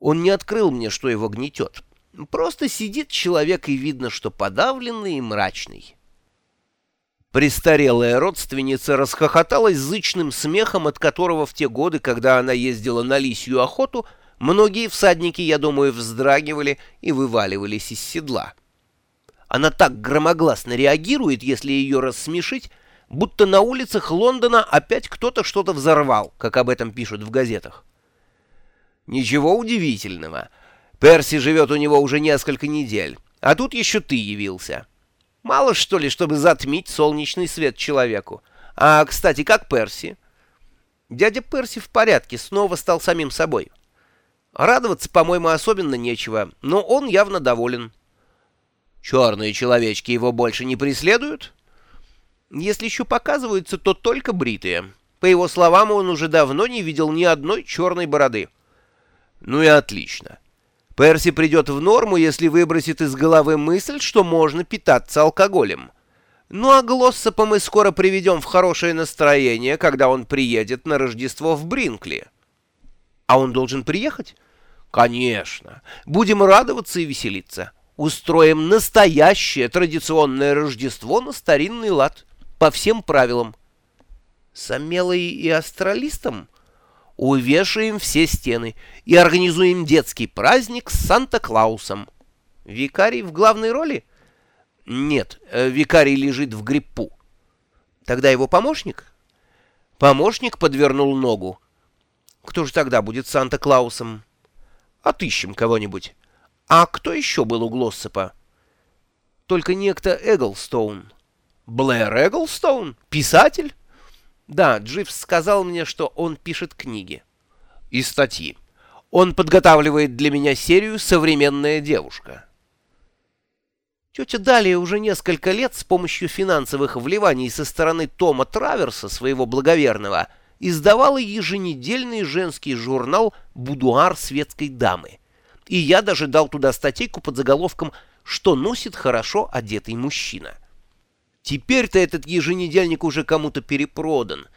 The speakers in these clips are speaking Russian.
Он не открыл мне, что его гнетет. Просто сидит человек, и видно, что подавленный и мрачный. Престарелая родственница расхохоталась зычным смехом, от которого в те годы, когда она ездила на лисью охоту, многие всадники, я думаю, вздрагивали и вываливались из седла. Она так громогласно реагирует, если ее рассмешить, будто на улицах Лондона опять кто-то что-то взорвал, как об этом пишут в газетах. Ничего удивительного. Перси живет у него уже несколько недель, а тут еще ты явился. Мало, что ли, чтобы затмить солнечный свет человеку. А, кстати, как Перси? Дядя Перси в порядке, снова стал самим собой. Радоваться, по-моему, особенно нечего, но он явно доволен. Черные человечки его больше не преследуют? Если еще показываются, то только бритые. По его словам, он уже давно не видел ни одной черной бороды. Ну и отлично. Перси придет в норму, если выбросит из головы мысль, что можно питаться алкоголем. Ну а Глоссопа мы скоро приведем в хорошее настроение, когда он приедет на Рождество в Бринкли. А он должен приехать? Конечно. Будем радоваться и веселиться. Устроим настоящее традиционное Рождество на старинный лад. По всем правилам. С Амелой и Астралистом? Увешаем все стены и организуем детский праздник с Санта-Клаусом. Викарий в главной роли? Нет, э, викарий лежит в гриппу. Тогда его помощник? Помощник подвернул ногу. Кто же тогда будет Санта-Клаусом? Отыщем кого-нибудь. А кто еще был у Глоссопа? Только некто Эглстоун. Блэр Эглстоун? Писатель? Да, Дживс сказал мне, что он пишет книги. И статьи. Он подготавливает для меня серию «Современная девушка». Тетя Далия уже несколько лет с помощью финансовых вливаний со стороны Тома Траверса, своего благоверного, издавала еженедельный женский журнал «Будуар светской дамы». И я даже дал туда статейку под заголовком «Что носит хорошо одетый мужчина». Теперь-то этот еженедельник уже кому-то перепродан.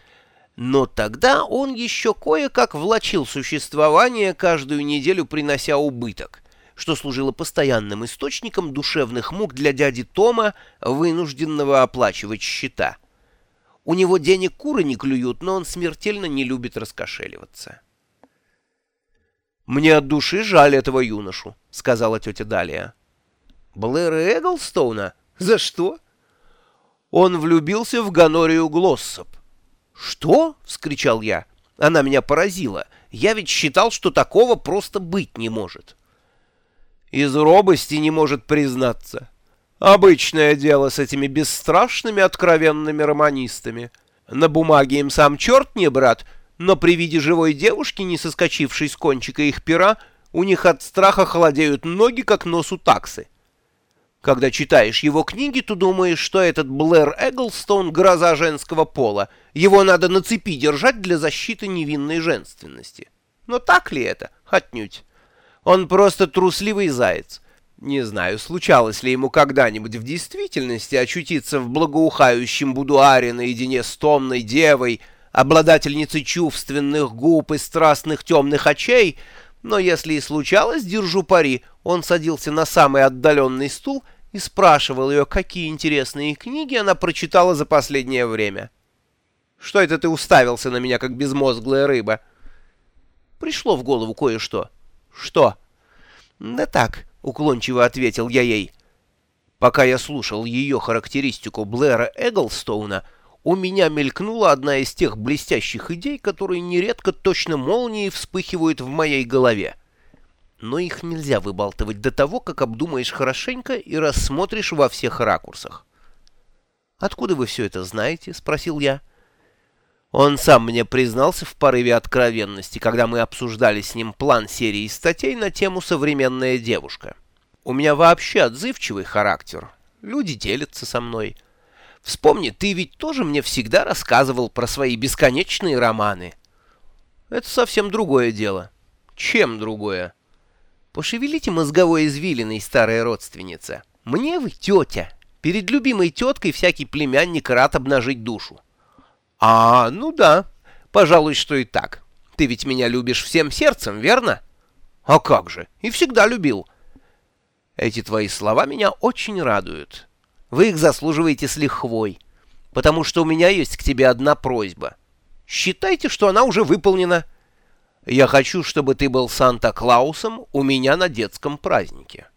Но тогда он еще кое-как влачил существование, каждую неделю принося убыток, что служило постоянным источником душевных мук для дяди Тома, вынужденного оплачивать счета. У него денег куры не клюют, но он смертельно не любит раскошеливаться. «Мне от души жаль этого юношу», — сказала тетя Далия. «Блэра Эглстоуна? За что?» Он влюбился в Ганорию Глоссоп. «Что?» — вскричал я. Она меня поразила. Я ведь считал, что такого просто быть не может. Из робости не может признаться. Обычное дело с этими бесстрашными откровенными романистами. На бумаге им сам черт не брат, но при виде живой девушки, не соскочившей с кончика их пера, у них от страха холодеют ноги, как нос у таксы. Когда читаешь его книги, то думаешь, что этот Блэр Эглстон — гроза женского пола. Его надо на цепи держать для защиты невинной женственности. Но так ли это? Отнюдь. Он просто трусливый заяц. Не знаю, случалось ли ему когда-нибудь в действительности очутиться в благоухающем будуаре наедине с томной девой, обладательницей чувственных губ и страстных темных очей, но если и случалось, держу пари, он садился на самый отдаленный стул и спрашивал ее, какие интересные книги она прочитала за последнее время. «Что это ты уставился на меня, как безмозглая рыба?» Пришло в голову кое-что. «Что?» «Да так», — уклончиво ответил я ей. Пока я слушал ее характеристику Блэра Эглстоуна, у меня мелькнула одна из тех блестящих идей, которые нередко точно молнией вспыхивают в моей голове но их нельзя выбалтывать до того, как обдумаешь хорошенько и рассмотришь во всех ракурсах. «Откуда вы все это знаете?» — спросил я. Он сам мне признался в порыве откровенности, когда мы обсуждали с ним план серии статей на тему «Современная девушка». У меня вообще отзывчивый характер. Люди делятся со мной. Вспомни, ты ведь тоже мне всегда рассказывал про свои бесконечные романы. Это совсем другое дело. Чем другое? Пошевелите мозговой извилиной, старая родственница. Мне вы тетя. Перед любимой теткой всякий племянник рад обнажить душу. А, ну да, пожалуй, что и так. Ты ведь меня любишь всем сердцем, верно? А как же, и всегда любил. Эти твои слова меня очень радуют. Вы их заслуживаете с лихвой, потому что у меня есть к тебе одна просьба. Считайте, что она уже выполнена. Я хочу, чтобы ты был Санта-Клаусом у меня на детском празднике.